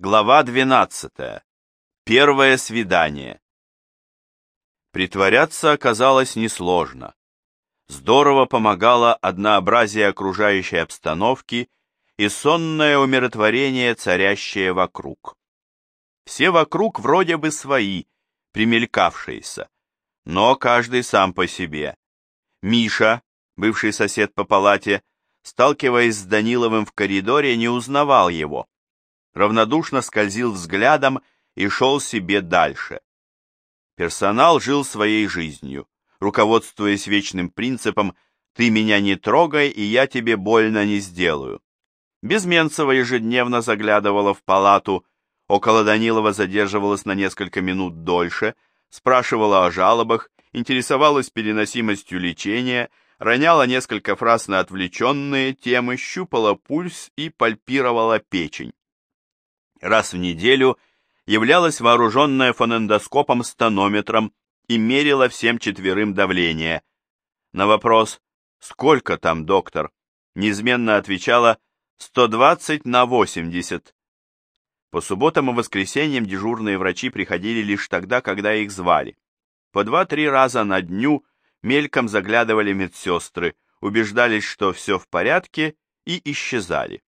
Глава 12. Первое свидание. Притворяться оказалось несложно. Здорово помогало однообразие окружающей обстановки и сонное умиротворение, царящее вокруг. Все вокруг вроде бы свои, примелькавшиеся, но каждый сам по себе. Миша, бывший сосед по палате, сталкиваясь с Даниловым в коридоре, не узнавал его равнодушно скользил взглядом и шел себе дальше. Персонал жил своей жизнью, руководствуясь вечным принципом «ты меня не трогай, и я тебе больно не сделаю». Безменцева ежедневно заглядывала в палату, около Данилова задерживалась на несколько минут дольше, спрашивала о жалобах, интересовалась переносимостью лечения, роняла несколько фраз на отвлеченные темы, щупала пульс и пальпировала печень раз в неделю являлась вооруженная фонендоскопом с тонометром и мерила всем четверым давление. На вопрос «Сколько там, доктор?» неизменно отвечала «120 на 80». По субботам и воскресеньям дежурные врачи приходили лишь тогда, когда их звали. По два-три раза на дню мельком заглядывали медсестры, убеждались, что все в порядке, и исчезали.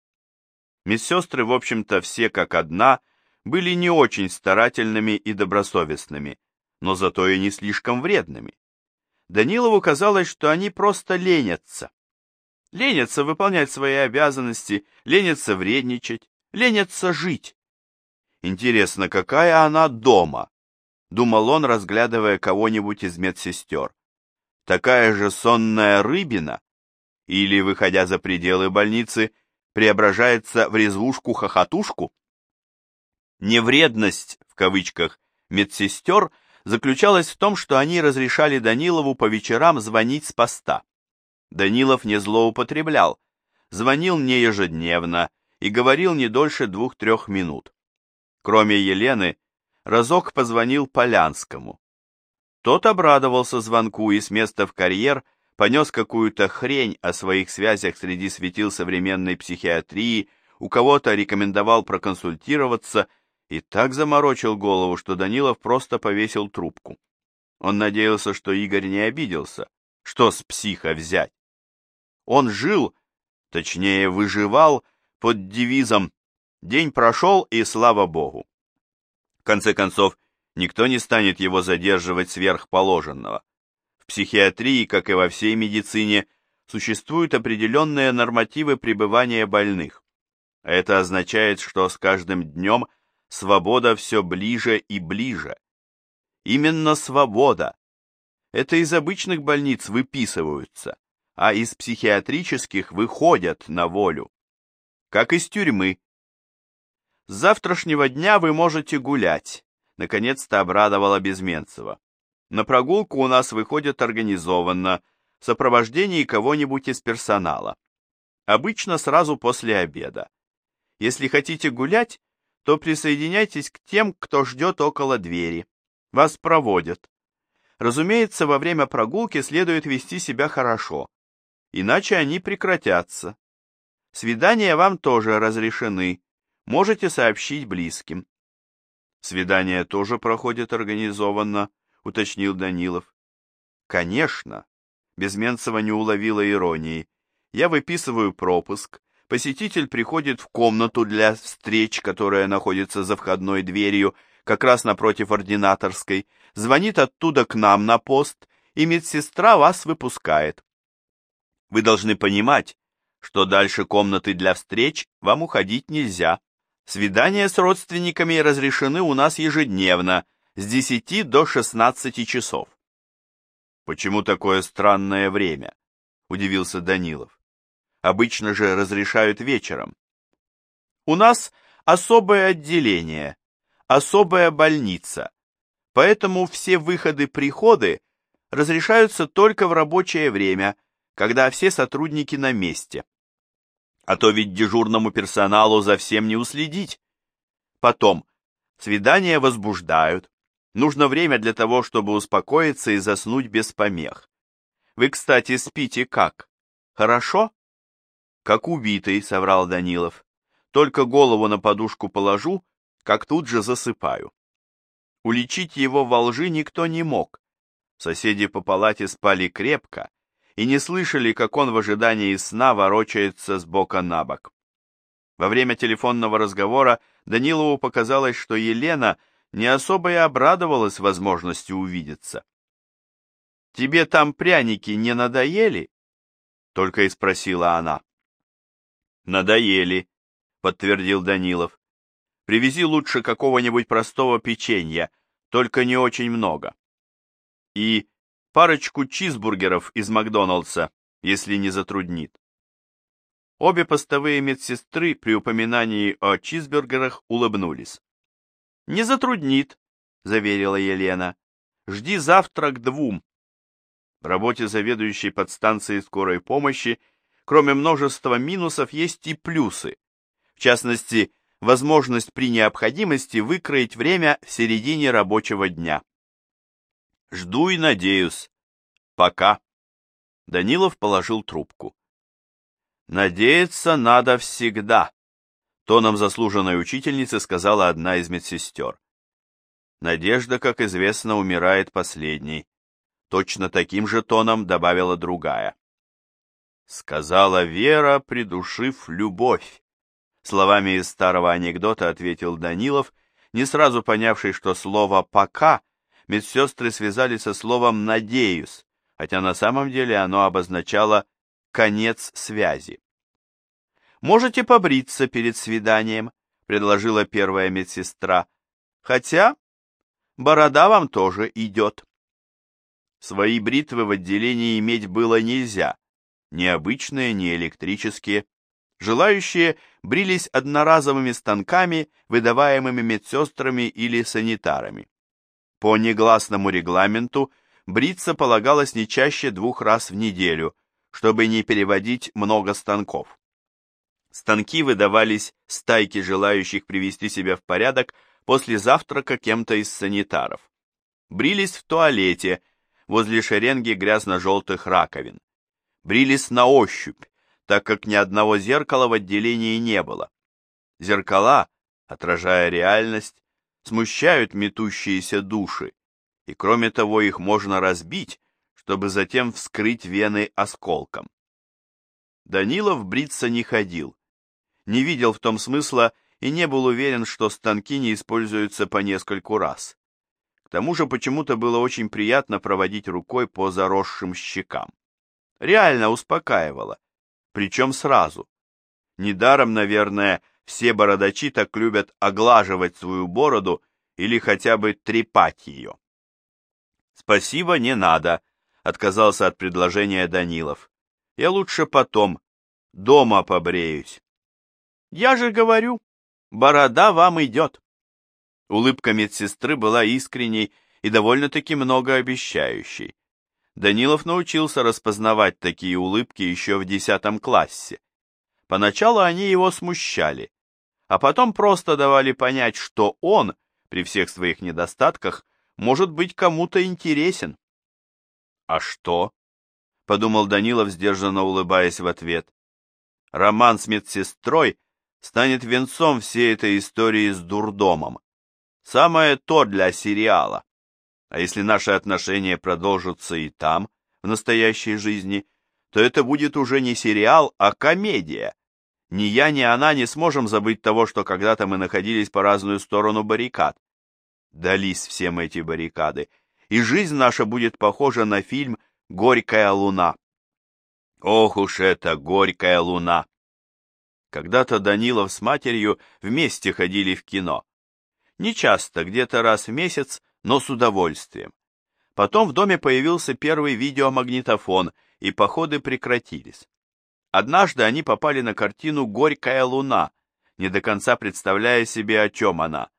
Медсестры, в общем-то, все как одна, были не очень старательными и добросовестными, но зато и не слишком вредными. Данилову казалось, что они просто ленятся. Ленятся выполнять свои обязанности, ленятся вредничать, ленятся жить. Интересно, какая она дома? Думал он, разглядывая кого-нибудь из медсестер. Такая же сонная рыбина? Или, выходя за пределы больницы, преображается в резвушку-хохотушку? Невредность, в кавычках, медсестер заключалась в том, что они разрешали Данилову по вечерам звонить с поста. Данилов не злоупотреблял, звонил не ежедневно и говорил не дольше двух-трех минут. Кроме Елены, разок позвонил Полянскому. Тот обрадовался звонку и с места в карьер – понес какую-то хрень о своих связях среди светил современной психиатрии, у кого-то рекомендовал проконсультироваться и так заморочил голову, что Данилов просто повесил трубку. Он надеялся, что Игорь не обиделся. Что с психа взять? Он жил, точнее выживал, под девизом «День прошел, и слава Богу». В конце концов, никто не станет его задерживать сверхположенного психиатрии, как и во всей медицине, существуют определенные нормативы пребывания больных. Это означает, что с каждым днем свобода все ближе и ближе. Именно свобода. Это из обычных больниц выписываются, а из психиатрических выходят на волю. Как из тюрьмы. С завтрашнего дня вы можете гулять, наконец-то обрадовала Безменцева. На прогулку у нас выходят организованно, в сопровождении кого-нибудь из персонала. Обычно сразу после обеда. Если хотите гулять, то присоединяйтесь к тем, кто ждет около двери. Вас проводят. Разумеется, во время прогулки следует вести себя хорошо, иначе они прекратятся. Свидания вам тоже разрешены, можете сообщить близким. Свидания тоже проходят организованно, уточнил Данилов. Конечно. Безменцева не уловила иронии. Я выписываю пропуск. Посетитель приходит в комнату для встреч, которая находится за входной дверью, как раз напротив ординаторской, звонит оттуда к нам на пост, и медсестра вас выпускает. Вы должны понимать, что дальше комнаты для встреч вам уходить нельзя. Свидания с родственниками разрешены у нас ежедневно, с 10 до 16 часов. Почему такое странное время? Удивился Данилов. Обычно же разрешают вечером. У нас особое отделение, особая больница, поэтому все выходы-приходы разрешаются только в рабочее время, когда все сотрудники на месте. А то ведь дежурному персоналу за всем не уследить. Потом, свидания возбуждают, Нужно время для того, чтобы успокоиться и заснуть без помех. Вы, кстати, спите как? Хорошо? Как убитый, соврал Данилов. Только голову на подушку положу, как тут же засыпаю. Уличить его во лжи никто не мог. Соседи по палате спали крепко и не слышали, как он в ожидании сна ворочается с бока на бок. Во время телефонного разговора Данилову показалось, что Елена не особо и обрадовалась возможности увидеться. «Тебе там пряники не надоели?» — только и спросила она. «Надоели», — подтвердил Данилов. «Привези лучше какого-нибудь простого печенья, только не очень много. И парочку чизбургеров из Макдоналдса, если не затруднит». Обе постовые медсестры при упоминании о чизбургерах улыбнулись. «Не затруднит», — заверила Елена. «Жди завтра к двум». В работе заведующей подстанцией скорой помощи, кроме множества минусов, есть и плюсы. В частности, возможность при необходимости выкроить время в середине рабочего дня. Жду и надеюсь. Пока. Данилов положил трубку. Надеяться надо всегда, тоном заслуженной учительницы сказала одна из медсестер. Надежда, как известно, умирает последней. Точно таким же тоном добавила другая. Сказала Вера, придушив любовь. Словами из старого анекдота ответил Данилов, не сразу понявший, что слово «пока» медсестры связали со словом «надеюсь», хотя на самом деле оно обозначало «конец связи». «Можете побриться перед свиданием», — предложила первая медсестра, «хотя борода вам тоже идет». Свои бритвы в отделении иметь было нельзя, ни обычные, ни электрические. Желающие брились одноразовыми станками, выдаваемыми медсестрами или санитарами. По негласному регламенту бриться полагалось не чаще двух раз в неделю, чтобы не переводить много станков. Станки выдавались стайке желающих привести себя в порядок после завтрака кем-то из санитаров. Брились в туалете, возле шеренги грязно-желтых раковин. Брились на ощупь, так как ни одного зеркала в отделении не было. Зеркала, отражая реальность, смущают метущиеся души, и кроме того их можно разбить, чтобы затем вскрыть вены осколком. Данилов бриться не ходил, не видел в том смысла и не был уверен, что станки не используются по нескольку раз. К тому же почему-то было очень приятно проводить рукой по заросшим щекам. Реально успокаивало. Причем сразу. Недаром, наверное, все бородачи так любят оглаживать свою бороду или хотя бы трепать ее. «Спасибо, не надо», — отказался от предложения Данилов. «Я лучше потом, дома побреюсь». «Я же говорю, борода вам идет». Улыбка медсестры была искренней и довольно-таки многообещающей. Данилов научился распознавать такие улыбки еще в десятом классе. Поначалу они его смущали, а потом просто давали понять, что он, при всех своих недостатках, может быть кому-то интересен. «А что?» — подумал Данилов, сдержанно улыбаясь в ответ. «Роман с медсестрой станет венцом всей этой истории с дурдомом. Самое то для сериала. А если наши отношения продолжатся и там, в настоящей жизни, то это будет уже не сериал, а комедия. Ни я, ни она не сможем забыть того, что когда-то мы находились по разную сторону баррикад. Дались всем эти баррикады, и жизнь наша будет похожа на фильм «Горькая луна». Ох уж эта горькая луна! Когда-то Данилов с матерью вместе ходили в кино. Не часто, где-то раз в месяц, но с удовольствием. Потом в доме появился первый видеомагнитофон, и походы прекратились. Однажды они попали на картину «Горькая луна», не до конца представляя себе, о чем она.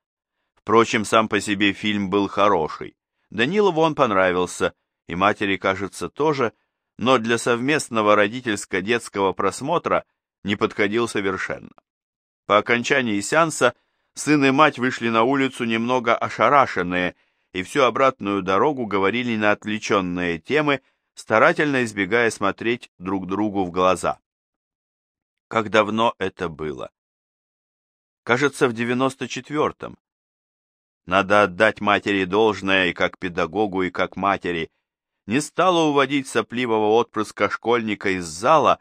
Впрочем, сам по себе фильм был хороший. Данилову он понравился, и матери, кажется, тоже, но для совместного родительско-детского просмотра не подходил совершенно. По окончании сеанса Сын и мать вышли на улицу немного ошарашенные и всю обратную дорогу говорили на отвлеченные темы, старательно избегая смотреть друг другу в глаза. Как давно это было? кажется, в девяносто четвертом. Надо отдать матери должное и как педагогу, и как матери. Не стала уводить сопливого отпрыска школьника из зала,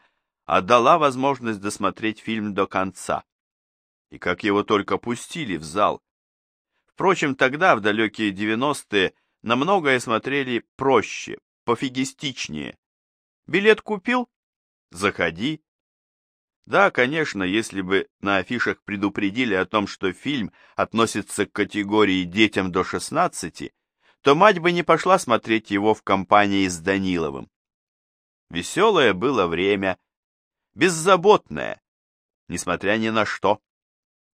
а дала возможность досмотреть фильм до конца. И как его только пустили в зал. Впрочем, тогда, в далекие девяностые, на многое смотрели проще, пофигистичнее. Билет купил? Заходи. Да, конечно, если бы на афишах предупредили о том, что фильм относится к категории детям до 16, то мать бы не пошла смотреть его в компании с Даниловым. Веселое было время, беззаботное, несмотря ни на что.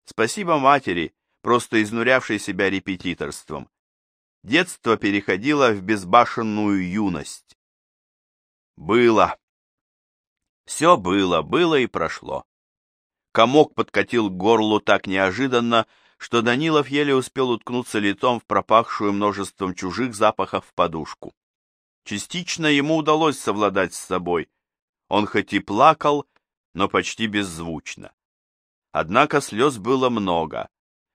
Спасибо матери, просто изнурявшей себя репетиторством. Детство переходило в безбашенную юность. Было. Все было, было и прошло. Комок подкатил к горлу так неожиданно, что Данилов еле успел уткнуться лицом в пропахшую множеством чужих запахов подушку. Частично ему удалось совладать с собой. Он хоть и плакал, но почти беззвучно. Однако слез было много.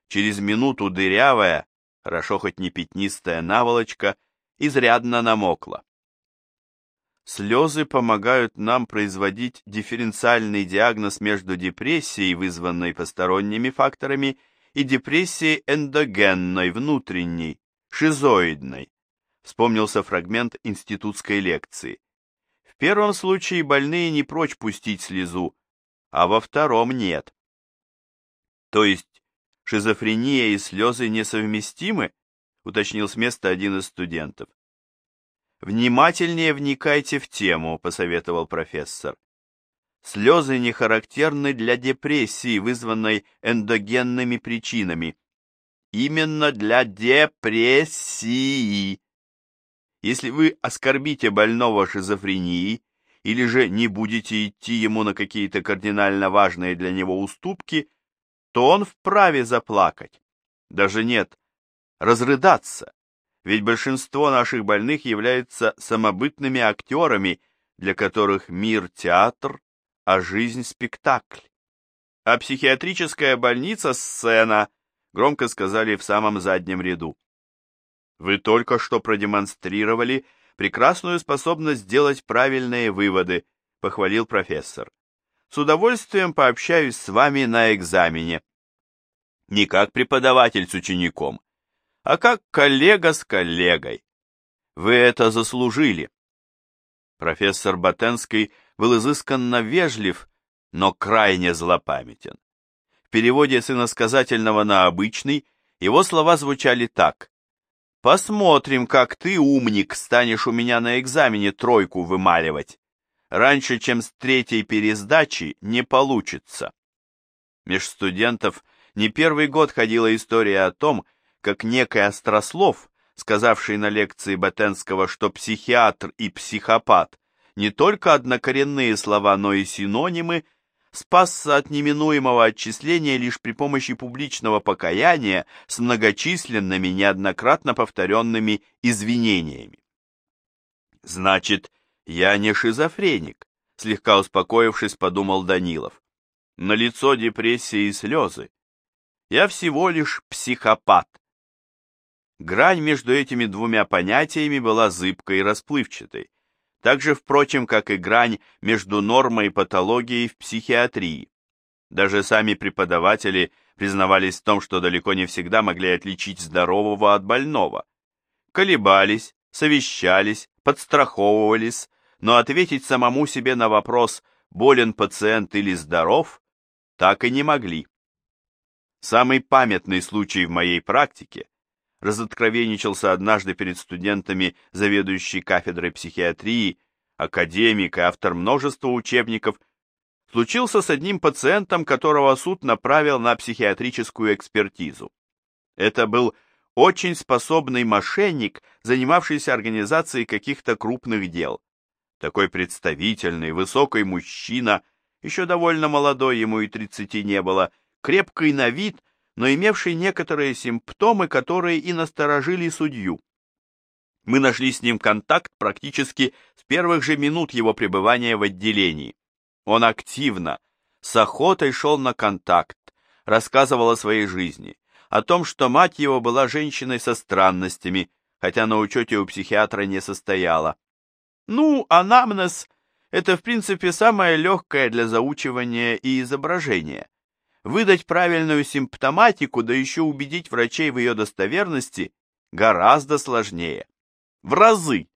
Через минуту дырявая, хорошо хоть не пятнистая наволочка, изрядно намокла. Слезы помогают нам производить дифференциальный диагноз между депрессией, вызванной посторонними факторами, и депрессией эндогенной, внутренней, шизоидной. Вспомнился фрагмент институтской лекции. Первом случае больные не прочь пустить слезу, а во втором нет. То есть шизофрения и слезы несовместимы? Уточнил с места один из студентов. «Внимательнее вникайте в тему», — посоветовал профессор. Слезы не характерны для депрессии, вызванной эндогенными причинами. Именно для депрессии. Если вы оскорбите больного шизофренией или же не будете идти ему на какие-то кардинально важные для него уступки, то он вправе заплакать. Даже нет, разрыдаться ведь большинство наших больных являются самобытными актерами, для которых мир – театр, а жизнь – спектакль. А психиатрическая больница – сцена, громко сказали в самом заднем ряду. Вы только что продемонстрировали прекрасную способность делать правильные выводы, похвалил профессор. С удовольствием пообщаюсь с вами на экзамене. Не как преподаватель с учеником, а как коллега с коллегой. Вы это заслужили. Профессор Батенский был изысканно вежлив, но крайне злопамятен. В переводе с иносказательного на обычный его слова звучали так. «Посмотрим, как ты, умник, станешь у меня на экзамене тройку вымаливать. Раньше, чем с третьей пересдачи, не получится». Меж студентов не первый год ходила история о том, как некий острослов, сказавший на лекции Батенского, что психиатр и психопат не только однокоренные слова, но и синонимы, спасся от неминуемого отчисления лишь при помощи публичного покаяния с многочисленными, неоднократно повторенными извинениями. «Значит, я не шизофреник», — слегка успокоившись, подумал Данилов. «На лицо депрессии и слезы. Я всего лишь психопат, Грань между этими двумя понятиями была зыбкой и расплывчатой, так же, впрочем, как и грань между нормой и патологией в психиатрии. Даже сами преподаватели признавались в том, что далеко не всегда могли отличить здорового от больного. Колебались, совещались, подстраховывались, но ответить самому себе на вопрос, болен пациент или здоров, так и не могли. Самый памятный случай в моей практике разоткровенничался однажды перед студентами заведующий кафедрой психиатрии, академик и автор множества учебников, случился с одним пациентом, которого суд направил на психиатрическую экспертизу. Это был очень способный мошенник, занимавшийся организацией каких-то крупных дел. Такой представительный, высокий мужчина, еще довольно молодой, ему и тридцати не было, крепкий на вид, но имевший некоторые симптомы, которые и насторожили судью. Мы нашли с ним контакт практически с первых же минут его пребывания в отделении. Он активно, с охотой шел на контакт, рассказывал о своей жизни, о том, что мать его была женщиной со странностями, хотя на учете у психиатра не состояла. Ну, анамнез – это, в принципе, самое легкое для заучивания и изображения. Выдать правильную симптоматику, да еще убедить врачей в ее достоверности гораздо сложнее. В разы,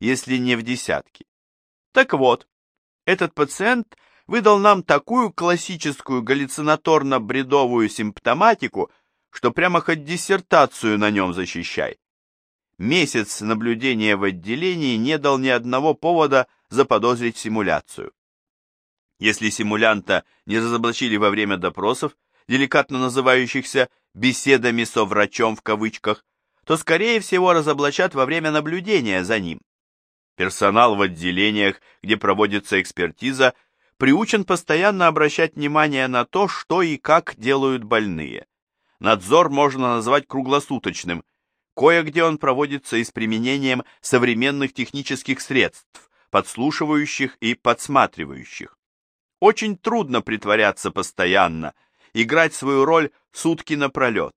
если не в десятки. Так вот, этот пациент выдал нам такую классическую галлюцинаторно-бредовую симптоматику, что прямо хоть диссертацию на нем защищай. Месяц наблюдения в отделении не дал ни одного повода заподозрить симуляцию. Если симулянта не разоблачили во время допросов, деликатно называющихся «беседами со врачом» в кавычках, то, скорее всего, разоблачат во время наблюдения за ним. Персонал в отделениях, где проводится экспертиза, приучен постоянно обращать внимание на то, что и как делают больные. Надзор можно назвать круглосуточным, кое-где он проводится и с применением современных технических средств, подслушивающих и подсматривающих. Очень трудно притворяться постоянно, играть свою роль сутки напролет.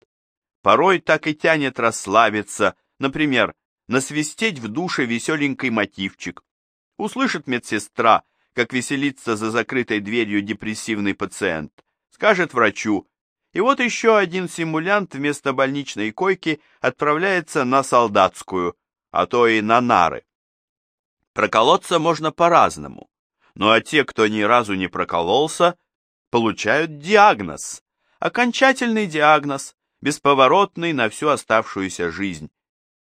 Порой так и тянет расслабиться, например, насвистеть в душе веселенький мотивчик. Услышит медсестра, как веселится за закрытой дверью депрессивный пациент, скажет врачу, и вот еще один симулянт вместо больничной койки отправляется на солдатскую, а то и на нары. Проколоться можно по-разному, ну а те, кто ни разу не прокололся, получают диагноз, окончательный диагноз, бесповоротный на всю оставшуюся жизнь.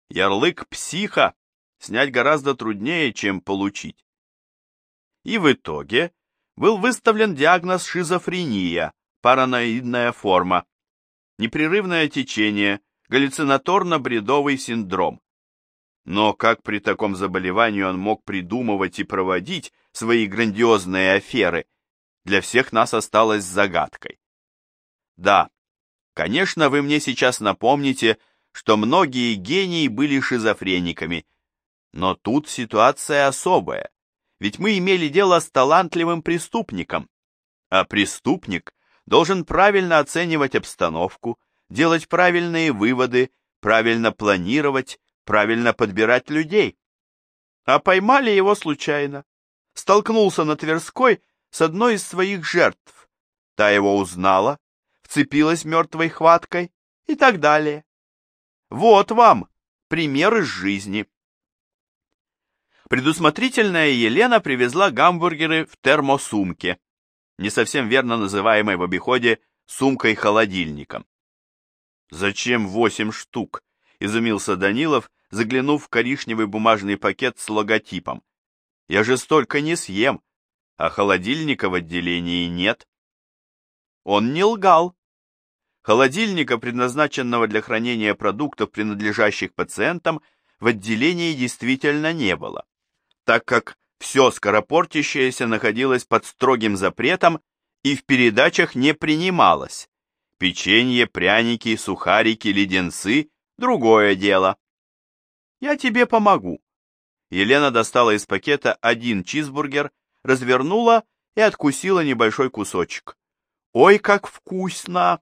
Ярлык психа снять гораздо труднее, чем получить. И в итоге был выставлен диагноз шизофрения, параноидная форма, непрерывное течение, галлюцинаторно-бредовый синдром. Но как при таком заболевании он мог придумывать и проводить свои грандиозные аферы, для всех нас осталось загадкой. Да, конечно, вы мне сейчас напомните, что многие гении были шизофрениками. Но тут ситуация особая, ведь мы имели дело с талантливым преступником, а преступник должен правильно оценивать обстановку, делать правильные выводы, правильно планировать, правильно подбирать людей. А поймали его случайно. Столкнулся на Тверской с одной из своих жертв. Та его узнала, вцепилась мертвой хваткой и так далее. Вот вам пример из жизни. Предусмотрительная Елена привезла гамбургеры в термосумке, не совсем верно называемой в обиходе сумкой-холодильником. «Зачем восемь штук?» — изумился Данилов, заглянув в коричневый бумажный пакет с логотипом. «Я же столько не съем, а холодильника в отделении нет». Он не лгал. Холодильника, предназначенного для хранения продуктов, принадлежащих пациентам, в отделении действительно не было, так как все скоропортящееся находилось под строгим запретом и в передачах не принималось. Печенье, пряники, сухарики, леденцы – другое дело. Я тебе помогу. Елена достала из пакета один чизбургер, развернула и откусила небольшой кусочек. Ой, как вкусно!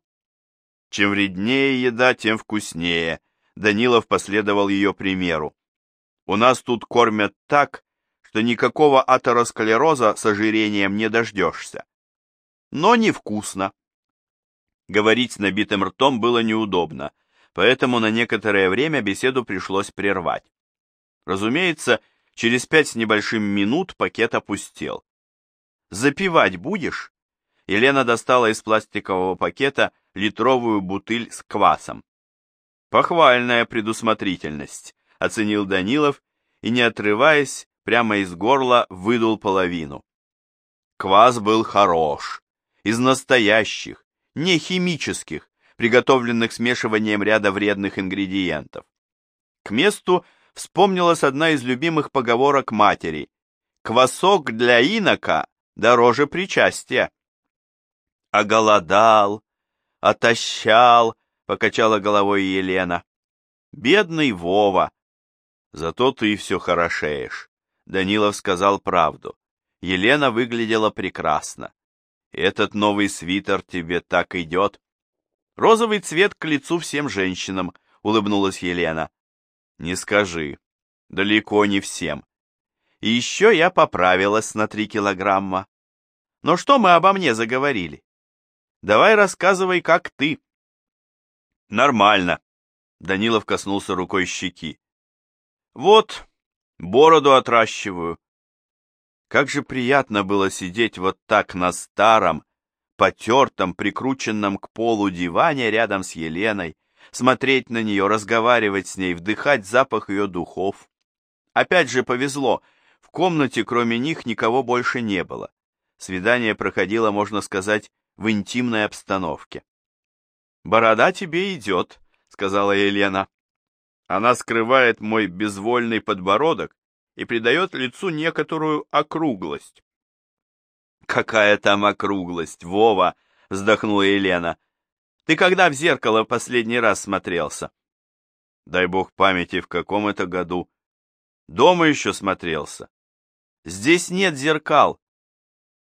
Чем вреднее еда, тем вкуснее. Данилов последовал ее примеру. У нас тут кормят так, что никакого атеросклероза с ожирением не дождешься. Но невкусно. Говорить с набитым ртом было неудобно, поэтому на некоторое время беседу пришлось прервать. Разумеется, через пять с небольшим минут пакет опустел. «Запивать будешь?» Елена достала из пластикового пакета литровую бутыль с квасом. «Похвальная предусмотрительность», — оценил Данилов и, не отрываясь, прямо из горла выдул половину. Квас был хорош, из настоящих, не химических, приготовленных смешиванием ряда вредных ингредиентов. К месту вспомнилась одна из любимых поговорок матери «Квасок для инока дороже причастия». «Оголодал, отощал», — покачала головой Елена. «Бедный Вова! Зато ты все хорошеешь». Данилов сказал правду. Елена выглядела прекрасно. «Этот новый свитер тебе так идет». Розовый цвет к лицу всем женщинам, улыбнулась Елена. Не скажи. Далеко не всем. И еще я поправилась на три килограмма. Но что мы обо мне заговорили? Давай рассказывай, как ты. Нормально. Данилов коснулся рукой щеки. Вот, бороду отращиваю. Как же приятно было сидеть вот так на старом, потертом, прикрученном к полу диване рядом с Еленой, смотреть на нее, разговаривать с ней, вдыхать запах ее духов. Опять же повезло, в комнате кроме них никого больше не было. Свидание проходило, можно сказать, в интимной обстановке. «Борода тебе идет», — сказала Елена. Она скрывает мой безвольный подбородок и придает лицу некоторую округлость. «Какая там округлость, Вова!» — вздохнула Елена. «Ты когда в зеркало последний раз смотрелся?» «Дай бог памяти, в каком это году?» «Дома еще смотрелся». «Здесь нет зеркал».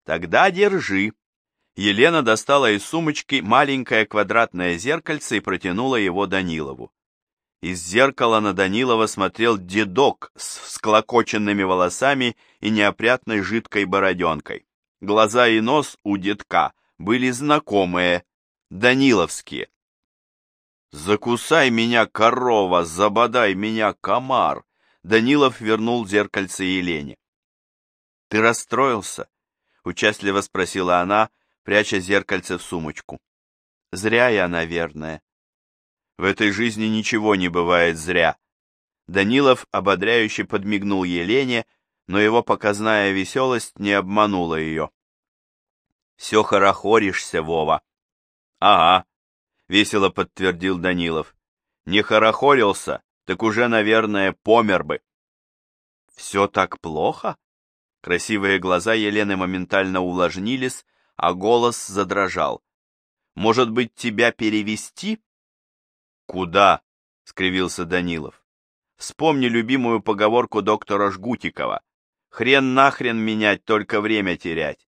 «Тогда держи». Елена достала из сумочки маленькое квадратное зеркальце и протянула его Данилову. Из зеркала на Данилова смотрел дедок с всклокоченными волосами и неопрятной жидкой бороденкой. Глаза и нос у детка были знакомые, даниловские. «Закусай меня, корова, забодай меня, комар!» Данилов вернул зеркальце Елене. «Ты расстроился?» — участливо спросила она, пряча зеркальце в сумочку. «Зря я, наверное». В этой жизни ничего не бывает зря. Данилов ободряюще подмигнул Елене, но его показная веселость не обманула ее. «Все хорохоришься, Вова». «Ага», — весело подтвердил Данилов. «Не хорохорился, так уже, наверное, помер бы». «Все так плохо?» Красивые глаза Елены моментально увлажнились, а голос задрожал. «Может быть, тебя перевести?» «Куда?» — скривился Данилов. «Вспомни любимую поговорку доктора Жгутикова. Хрен нахрен менять, только время терять.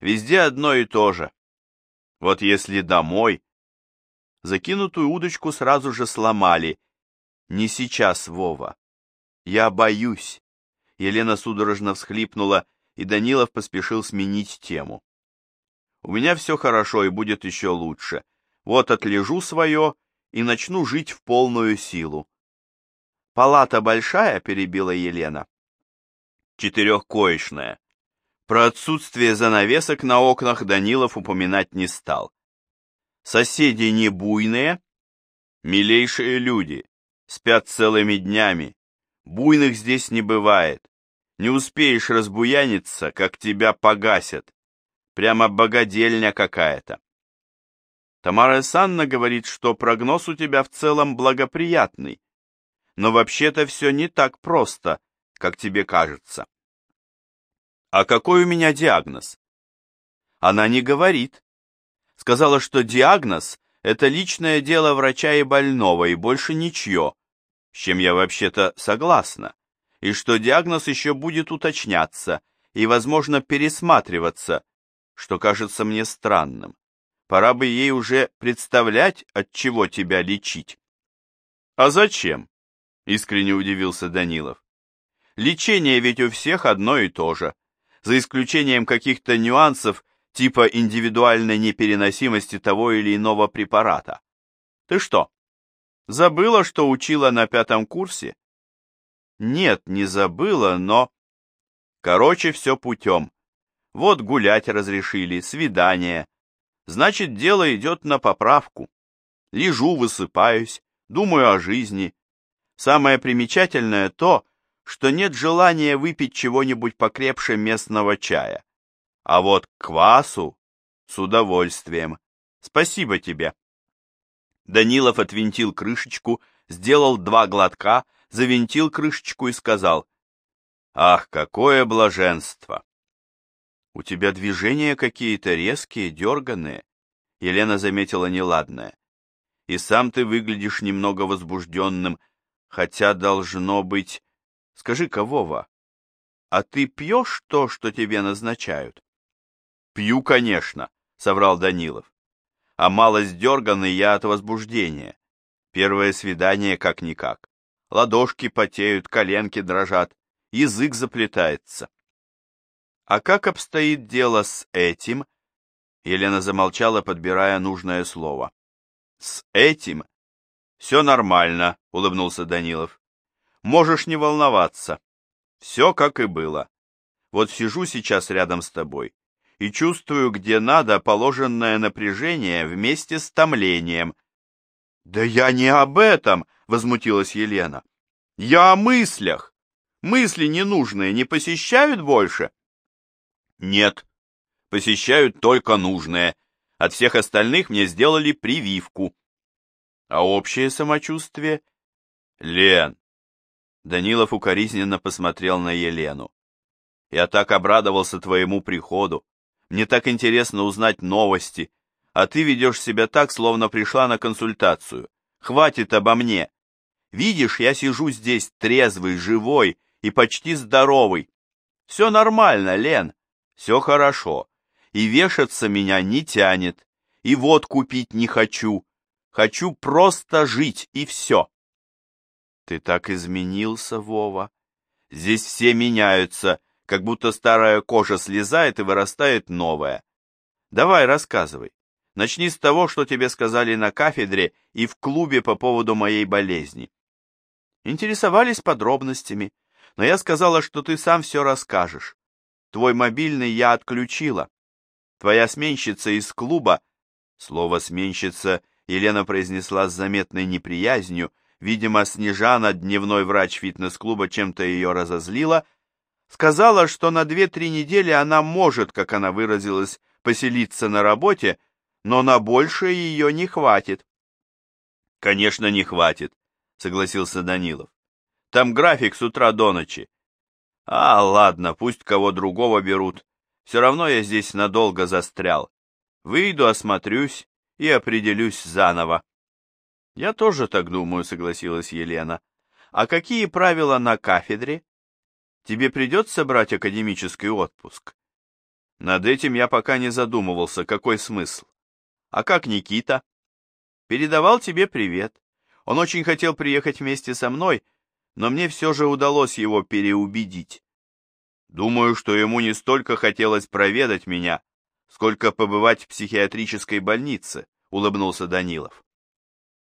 Везде одно и то же. Вот если домой...» Закинутую удочку сразу же сломали. «Не сейчас, Вова. Я боюсь». Елена судорожно всхлипнула, и Данилов поспешил сменить тему. «У меня все хорошо и будет еще лучше. Вот отлежу свое и начну жить в полную силу. Палата большая, перебила Елена. Четырехкоечная. Про отсутствие занавесок на окнах Данилов упоминать не стал. Соседи не буйные, милейшие люди, спят целыми днями. Буйных здесь не бывает. Не успеешь разбуяниться, как тебя погасят. Прямо богадельня какая-то. Тамара Санна говорит, что прогноз у тебя в целом благоприятный. Но вообще-то все не так просто, как тебе кажется. А какой у меня диагноз? Она не говорит. Сказала, что диагноз – это личное дело врача и больного, и больше ничье, с чем я вообще-то согласна, и что диагноз еще будет уточняться и, возможно, пересматриваться, что кажется мне странным. Пора бы ей уже представлять, от чего тебя лечить. А зачем? Искренне удивился Данилов. Лечение ведь у всех одно и то же, за исключением каких-то нюансов типа индивидуальной непереносимости того или иного препарата. Ты что, забыла, что учила на пятом курсе? Нет, не забыла, но... Короче, все путем. Вот гулять разрешили, свидание, значит, дело идет на поправку. Лежу, высыпаюсь, думаю о жизни. Самое примечательное то, что нет желания выпить чего-нибудь покрепше местного чая. А вот квасу с удовольствием. Спасибо тебе. Данилов отвинтил крышечку, сделал два глотка, завинтил крышечку и сказал, «Ах, какое блаженство! «У тебя движения какие-то резкие, дерганные». Елена заметила неладное. «И сам ты выглядишь немного возбужденным, хотя должно быть... Скажи-ка, Вова, а ты пьешь то, что тебе назначают?» «Пью, конечно», — соврал Данилов. а малость дерганный я от возбуждения. Первое свидание как-никак. Ладошки потеют, коленки дрожат, язык заплетается. А как обстоит дело с этим? Елена замолчала, подбирая нужное слово. С этим? Все нормально, улыбнулся Данилов. Можешь не волноваться. Все как и было. Вот сижу сейчас рядом с тобой и чувствую, где надо, положенное напряжение вместе с томлением. «Да я не об этом!» — возмутилась Елена. «Я о мыслях! Мысли ненужные не посещают больше?» «Нет, посещают только нужные. От всех остальных мне сделали прививку». «А общее самочувствие?» «Лен, Данилов укоризненно посмотрел на Елену. «Я так обрадовался твоему приходу. Мне так интересно узнать новости, а ты ведешь себя так, словно пришла на консультацию. Хватит обо мне. Видишь, я сижу здесь трезвый, живой и почти здоровый. Все нормально, Лен, все хорошо. И вешаться меня не тянет, и вот купить не хочу. Хочу просто жить, и все. Ты так изменился, Вова. Здесь все меняются, как будто старая кожа слезает и вырастает новая. Давай, рассказывай. Начни с того, что тебе сказали на кафедре и в клубе по поводу моей болезни. Интересовались подробностями, но я сказала, что ты сам все расскажешь. Твой мобильный я отключила. Твоя сменщица из клуба... Слово «сменщица» Елена произнесла с заметной неприязнью, видимо, Снежана, дневной врач фитнес-клуба, чем-то ее разозлила, сказала, что на 2-3 недели она может, как она выразилась, поселиться на работе, но на большее ее не хватит. Конечно, не хватит, согласился Данилов. Там график с утра до ночи. А, ладно, пусть кого другого берут. Все равно я здесь надолго застрял. Выйду, осмотрюсь и определюсь заново. Я тоже так думаю, согласилась Елена. А какие правила на кафедре? Тебе придется брать академический отпуск? Над этим я пока не задумывался, какой смысл. А как Никита? Передавал тебе привет. Он очень хотел приехать вместе со мной, но мне все же удалось его переубедить. Думаю, что ему не столько хотелось проведать меня, сколько побывать в психиатрической больнице, улыбнулся Данилов.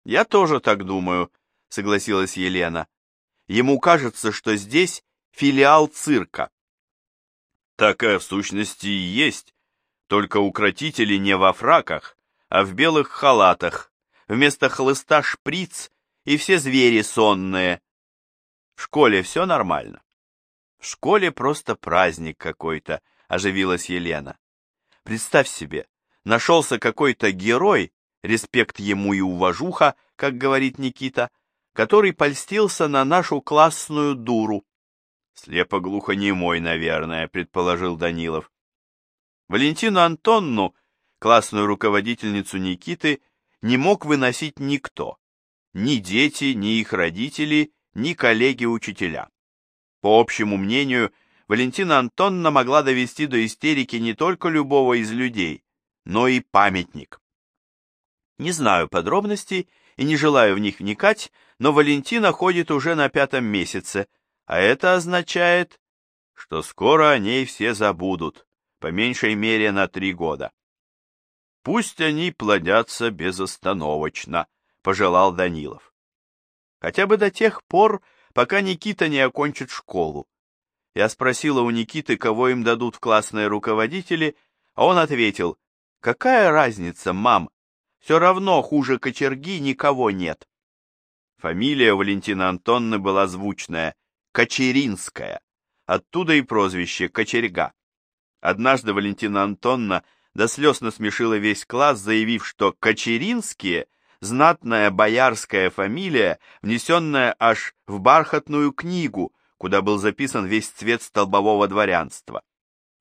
Я тоже так думаю, согласилась Елена. Ему кажется, что здесь филиал цирка. Такая в сущности и есть, только укротители не во фраках, а в белых халатах, вместо хлыста шприц и все звери сонные. В школе все нормально. В школе просто праздник какой-то, оживилась Елена. Представь себе, нашелся какой-то герой, респект ему и уважуха, как говорит Никита, который польстился на нашу классную дуру. Слепо-глухонемой, наверное, предположил Данилов. Валентину Антонну, классную руководительницу Никиты, не мог выносить никто. Ни дети, ни их родители, ни коллеги-учителя. По общему мнению, Валентина Антонна могла довести до истерики не только любого из людей, но и памятник. Не знаю подробностей и не желаю в них вникать, но Валентина ходит уже на пятом месяце, а это означает, что скоро о ней все забудут, по меньшей мере на три года. Пусть они плодятся безостановочно, пожелал Данилов. Хотя бы до тех пор, пока Никита не окончит школу. Я спросила у Никиты, кого им дадут в классные руководители, а он ответил, какая разница, мам, все равно хуже кочерги никого нет. Фамилия Валентина Антонны была звучная – Кочеринская. Оттуда и прозвище Кочерга. Однажды Валентина Антонна до слез насмешила весь класс, заявив, что Кочеринские – знатная боярская фамилия, внесенная аж в бархатную книгу, куда был записан весь цвет столбового дворянства.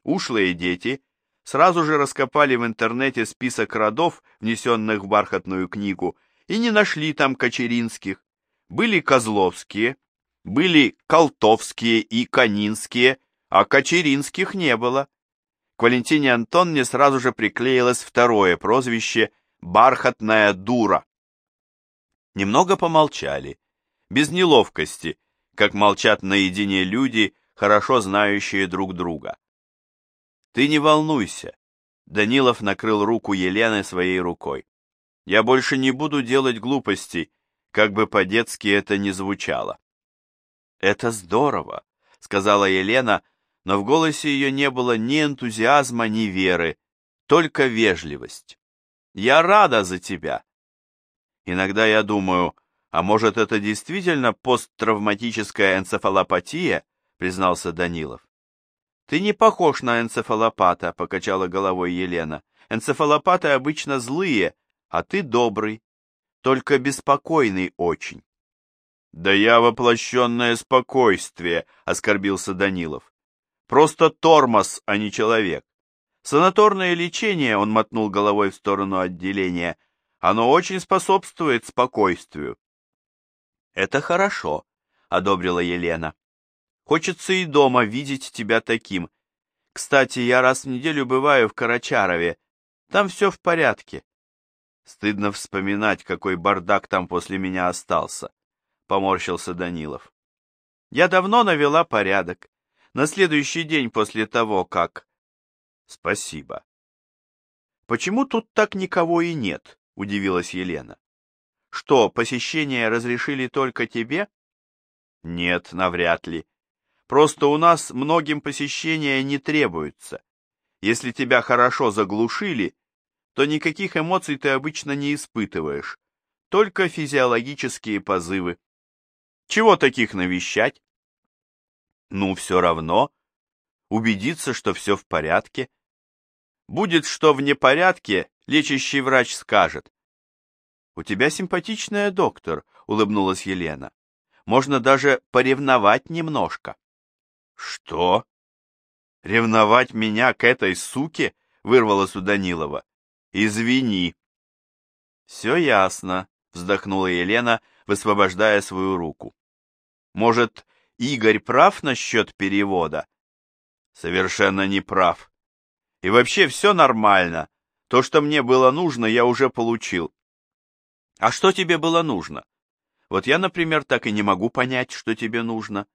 Ушлые дети – сразу же раскопали в интернете список родов, внесенных в бархатную книгу, и не нашли там Кочеринских. Были Козловские, были Колтовские и Канинские, а Кочеринских не было. К Валентине Антонне сразу же приклеилось второе прозвище бархатная дура. Немного помолчали, без неловкости, как молчат наедине люди, хорошо знающие друг друга. Ты не волнуйся. Данилов накрыл руку Елены своей рукой. Я больше не буду делать глупостей, как бы по-детски это ни звучало. Это здорово, сказала Елена, но в голосе ее не было ни энтузиазма, ни веры, только вежливость. Я рада за тебя. Иногда я думаю, а может это действительно посттравматическая энцефалопатия, признался Данилов. Ты не похож на энцефалопата, покачала головой Елена. Энцефалопаты обычно злые, а ты добрый, только беспокойный очень. Да я воплощенное спокойствие, оскорбился Данилов. Просто тормоз, а не человек. Санаторное лечение, он мотнул головой в сторону отделения, оно очень способствует спокойствию. Это хорошо, одобрила Елена. Хочется и дома видеть тебя таким. Кстати, я раз в неделю бываю в Карачарове. Там все в порядке. Стыдно вспоминать, какой бардак там после меня остался, поморщился Данилов. Я давно навела порядок. На следующий день после того, как... Спасибо. Почему тут так никого и нет? Удивилась Елена. Что, посещение разрешили только тебе? Нет, навряд ли. Просто у нас многим посещения не требуется. Если тебя хорошо заглушили, то никаких эмоций ты обычно не испытываешь, только физиологические позывы. Чего таких навещать? Ну, все равно. Убедиться, что все в порядке. Будет что в непорядке, лечащий врач скажет. «У тебя симпатичная доктор», — улыбнулась Елена. «Можно даже поревновать немножко». «Что? Ревновать меня к этой суке?» — вырвалось у Данилова. «Извини». «Все ясно», — вздохнула Елена, высвобождая свою руку. «Может, Игорь прав насчет перевода?» «Совершенно не прав. И вообще все нормально. То, что мне было нужно, я уже получил. А что тебе было нужно? Вот я, например, так и не могу понять, что тебе нужно.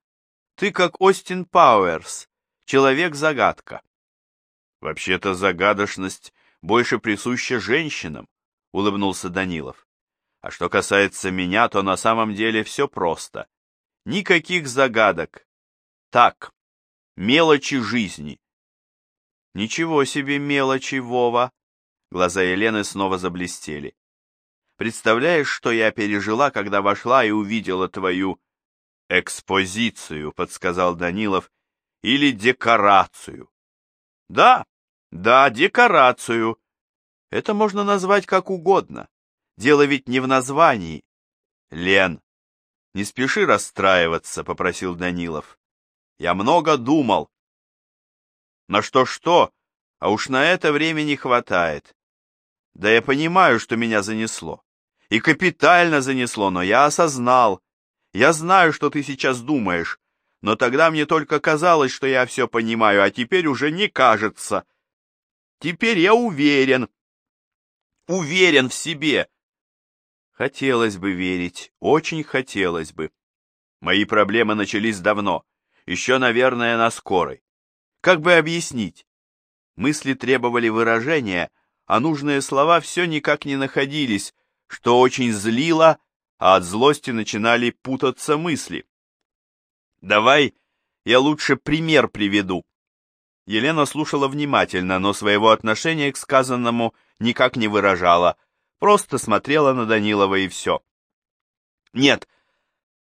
Ты как Остин Пауэрс, человек-загадка. Вообще-то загадочность больше присуща женщинам, улыбнулся Данилов. А что касается меня, то на самом деле все просто. Никаких загадок. Так, мелочи жизни. Ничего себе мелочи, Вова. Глаза Елены снова заблестели. Представляешь, что я пережила, когда вошла и увидела твою экспозицию, подсказал Данилов, или декорацию. Да, да, декорацию. Это можно назвать как угодно. Дело ведь не в названии. Лен, не спеши расстраиваться, попросил Данилов. Я много думал. На что-что, а уж на это времени хватает. Да я понимаю, что меня занесло. И капитально занесло, но я осознал. Я знаю, что ты сейчас думаешь, но тогда мне только казалось, что я все понимаю, а теперь уже не кажется. Теперь я уверен. Уверен в себе. Хотелось бы верить, очень хотелось бы. Мои проблемы начались давно, еще, наверное, на скорой. Как бы объяснить? Мысли требовали выражения, а нужные слова все никак не находились, что очень злило, а от злости начинали путаться мысли. «Давай я лучше пример приведу». Елена слушала внимательно, но своего отношения к сказанному никак не выражала, просто смотрела на Данилова и все. «Нет,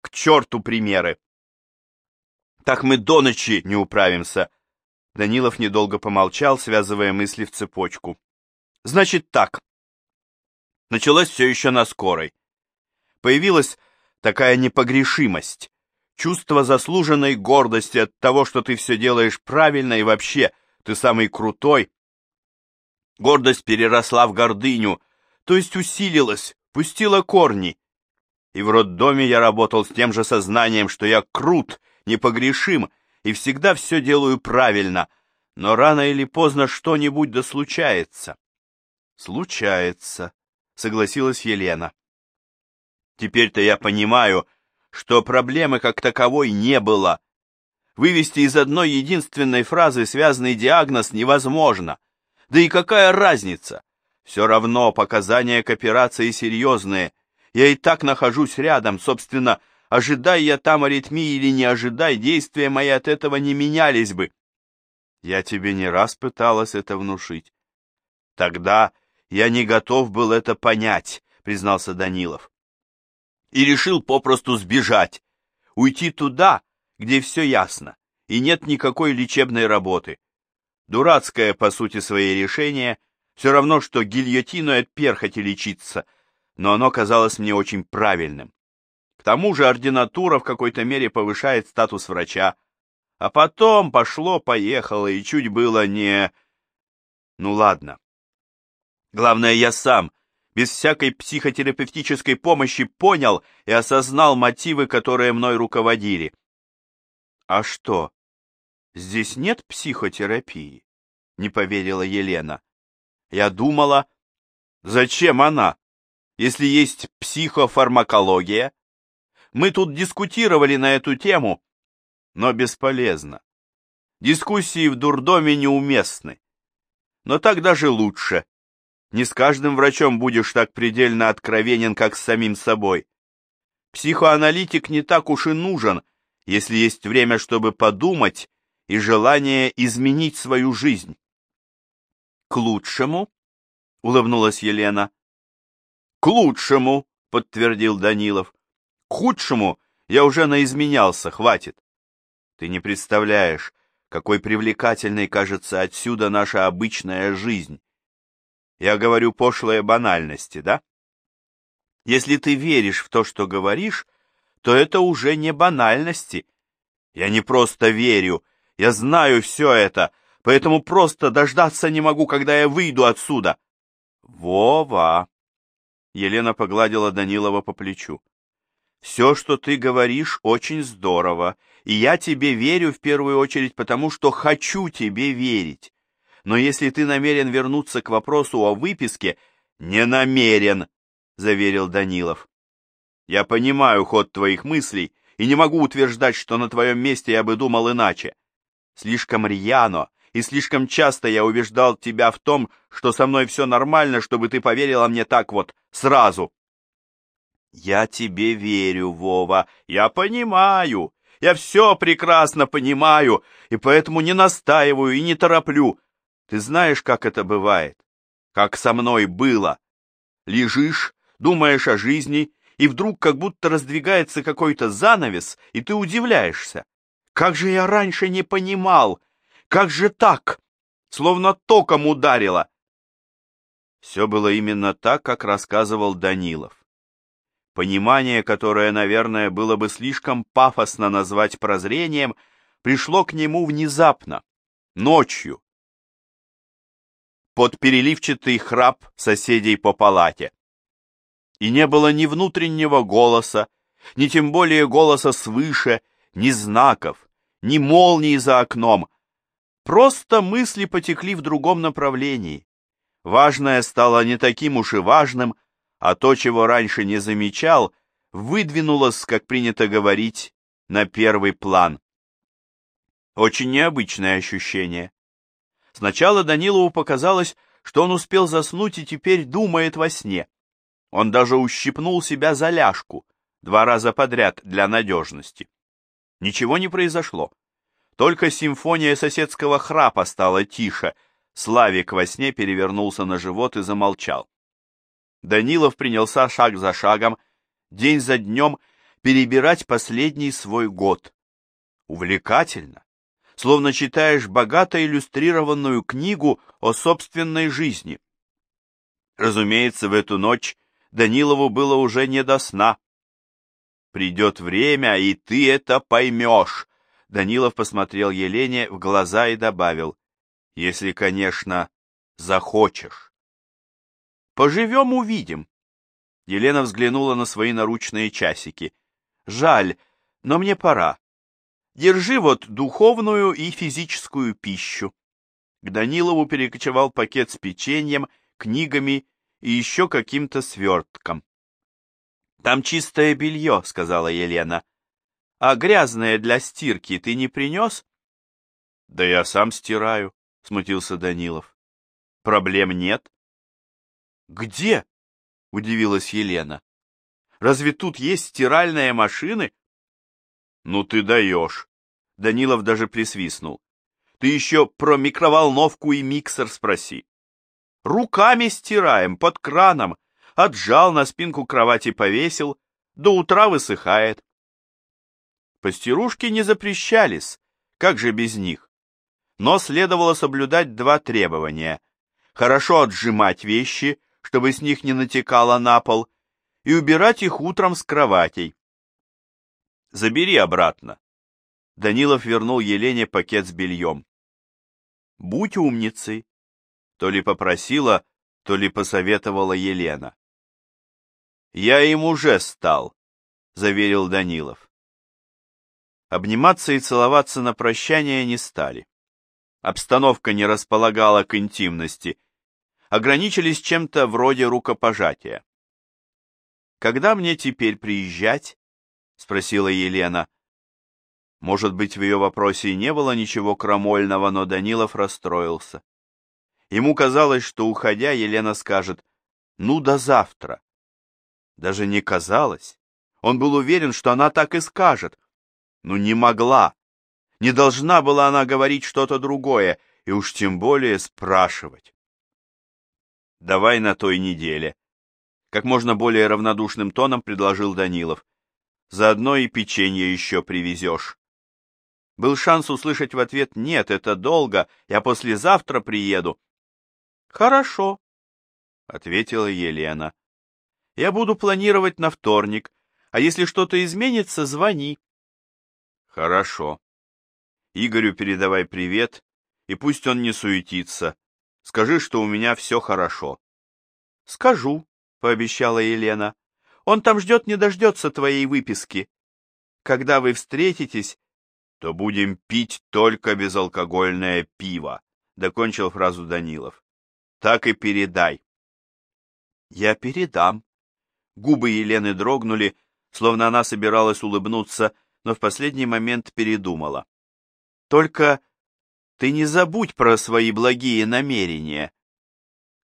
к черту примеры! Так мы до ночи не управимся!» Данилов недолго помолчал, связывая мысли в цепочку. «Значит так, Началось все еще на скорой. Появилась такая непогрешимость, чувство заслуженной гордости от того, что ты все делаешь правильно и вообще ты самый крутой. Гордость переросла в гордыню, то есть усилилась, пустила корни. И в роддоме я работал с тем же сознанием, что я крут, непогрешим и всегда все делаю правильно, но рано или поздно что-нибудь да случается. Случается, согласилась Елена. Теперь-то я понимаю, что проблемы как таковой не было. Вывести из одной единственной фразы связанный диагноз невозможно. Да и какая разница? Все равно показания к операции серьезные. Я и так нахожусь рядом, собственно, ожидай я там аритмии или не ожидай, действия мои от этого не менялись бы. Я тебе не раз пыталась это внушить. Тогда я не готов был это понять, признался Данилов. И решил попросту сбежать, уйти туда, где все ясно, и нет никакой лечебной работы. Дурацкое, по сути, своей решение, все равно, что гильотиной от перхоти лечиться, но оно казалось мне очень правильным. К тому же ординатура в какой-то мере повышает статус врача, а потом пошло-поехало, и чуть было не... Ну ладно. Главное, я сам, без всякой психотерапевтической помощи, понял и осознал мотивы, которые мной руководили. А что, здесь нет психотерапии? Не поверила Елена. Я думала, зачем она, если есть психофармакология? Мы тут дискутировали на эту тему, но бесполезно. Дискуссии в дурдоме неуместны. Но так даже лучше. Не с каждым врачом будешь так предельно откровенен, как с самим собой. Психоаналитик не так уж и нужен, если есть время, чтобы подумать и желание изменить свою жизнь. К лучшему? улыбнулась Елена. К лучшему, подтвердил Данилов. К худшему я уже наизменялся, хватит. Ты не представляешь, какой привлекательной кажется отсюда наша обычная жизнь. Я говорю пошлые банальности, да? Если ты веришь в то, что говоришь, то это уже не банальности. Я не просто верю, я знаю все это, поэтому просто дождаться не могу, когда я выйду отсюда. Вова! Елена погладила Данилова по плечу. Все, что ты говоришь, очень здорово, и я тебе верю в первую очередь потому, что хочу тебе верить. Но если ты намерен вернуться к вопросу о выписке, не намерен, заверил Данилов. Я понимаю ход твоих мыслей и не могу утверждать, что на твоем месте я бы думал иначе. Слишком рьяно и слишком часто я убеждал тебя в том, что со мной все нормально, чтобы ты поверила мне так вот, сразу. Я тебе верю, Вова, я понимаю, я все прекрасно понимаю, и поэтому не настаиваю и не тороплю. Ты знаешь, как это бывает, как со мной было. Лежишь, думаешь о жизни, и вдруг как будто раздвигается какой-то занавес, и ты удивляешься. Как же я раньше не понимал? Как же так? Словно током ударило. Все было именно так, как рассказывал Данилов. Понимание, которое, наверное, было бы слишком пафосно назвать прозрением, пришло к нему внезапно, ночью, под переливчатый храп соседей по палате. И не было ни внутреннего голоса, ни тем более голоса свыше, ни знаков, ни молний за окном. Просто мысли потекли в другом направлении. Важное стало не таким уж и важным, а то, чего раньше не замечал, выдвинулось, как принято говорить, на первый план. Очень необычное ощущение. Сначала Данилову показалось, что он успел заснуть и теперь думает во сне. Он даже ущипнул себя за ляжку, два раза подряд для надежности. Ничего не произошло. Только симфония соседского храпа стала тише. Славик во сне перевернулся на живот и замолчал. Данилов принялся шаг за шагом, день за днем, перебирать последний свой год. Увлекательно, словно читаешь богато иллюстрированную книгу о собственной жизни. Разумеется, в эту ночь Данилову было уже не до сна. «Придет время, и ты это поймешь», — Данилов посмотрел Елене в глаза и добавил, «если, конечно, захочешь». Поживем, увидим. Елена взглянула на свои наручные часики. Жаль, но мне пора. Держи вот духовную и физическую пищу. К Данилову перекочевал пакет с печеньем, книгами и еще каким-то свертком. «Там чистое белье», — сказала Елена. «А грязное для стирки ты не принес?» «Да я сам стираю», — смутился Данилов. «Проблем нет». «Где?» — удивилась Елена. «Разве тут есть стиральные машины?» «Ну ты даешь!» Данилов даже присвистнул. «Ты еще про микроволновку и миксер спроси. Руками стираем, под краном, отжал, на спинку кровати повесил, до утра высыхает. Постирушки не запрещались, как же без них? Но следовало соблюдать два требования. Хорошо отжимать вещи, чтобы с них не натекало на пол, и убирать их утром с кроватей. Забери обратно. Данилов вернул Елене пакет с бельем. Будь умницей. То ли попросила, то ли посоветовала Елена. «Я им уже стал», — заверил Данилов. Обниматься и целоваться на прощание не стали. Обстановка не располагала к интимности, ограничились чем-то вроде рукопожатия. «Когда мне теперь приезжать?» — спросила Елена. Может быть, в ее вопросе и не было ничего крамольного, но Данилов расстроился. Ему казалось, что, уходя, Елена скажет «ну, до завтра». Даже не казалось. Он был уверен, что она так и скажет. Но не могла. Не должна была она говорить что-то другое, и уж тем более спрашивать. «Давай на той неделе», — как можно более равнодушным тоном предложил Данилов. «Заодно и печенье еще привезешь». Был шанс услышать в ответ «Нет, это долго, я послезавтра приеду». «Хорошо», — ответила Елена. Я буду планировать на вторник, а если что-то изменится, звони. Хорошо. Игорю передавай привет, и пусть он не суетится. Скажи, что у меня все хорошо. Скажу, пообещала Елена. Он там ждет не дождется твоей выписки. Когда вы встретитесь, то будем пить только безалкогольное пиво, докончил фразу Данилов. Так и передай. Я передам, Губы Елены дрогнули, словно она собиралась улыбнуться, но в последний момент передумала. «Только ты не забудь про свои благие намерения».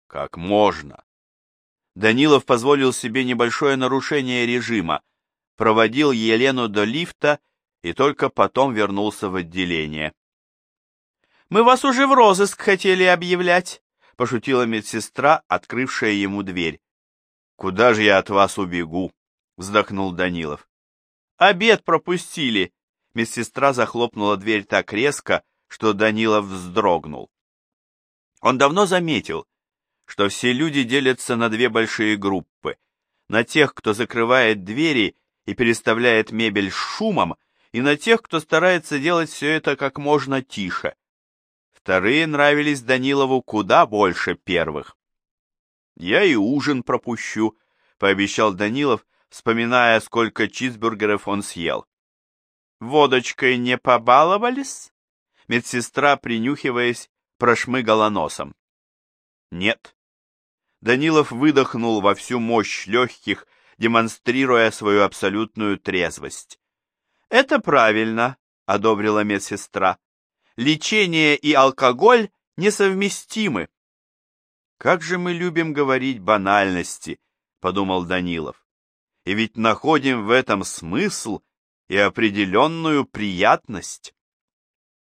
«Как можно?» Данилов позволил себе небольшое нарушение режима, проводил Елену до лифта и только потом вернулся в отделение. «Мы вас уже в розыск хотели объявлять», — пошутила медсестра, открывшая ему дверь. «Куда же я от вас убегу?» — вздохнул Данилов. «Обед пропустили!» Медсестра захлопнула дверь так резко, что Данилов вздрогнул. Он давно заметил, что все люди делятся на две большие группы. На тех, кто закрывает двери и переставляет мебель с шумом, и на тех, кто старается делать все это как можно тише. Вторые нравились Данилову куда больше первых. Я и ужин пропущу, пообещал Данилов, вспоминая, сколько чизбургеров он съел. Водочкой не побаловались? Медсестра, принюхиваясь, прошмыгала носом. Нет. Данилов выдохнул во всю мощь легких, демонстрируя свою абсолютную трезвость. «Это правильно», — одобрила медсестра. «Лечение и алкоголь несовместимы». Как же мы любим говорить банальности, подумал Данилов. И ведь находим в этом смысл и определенную приятность.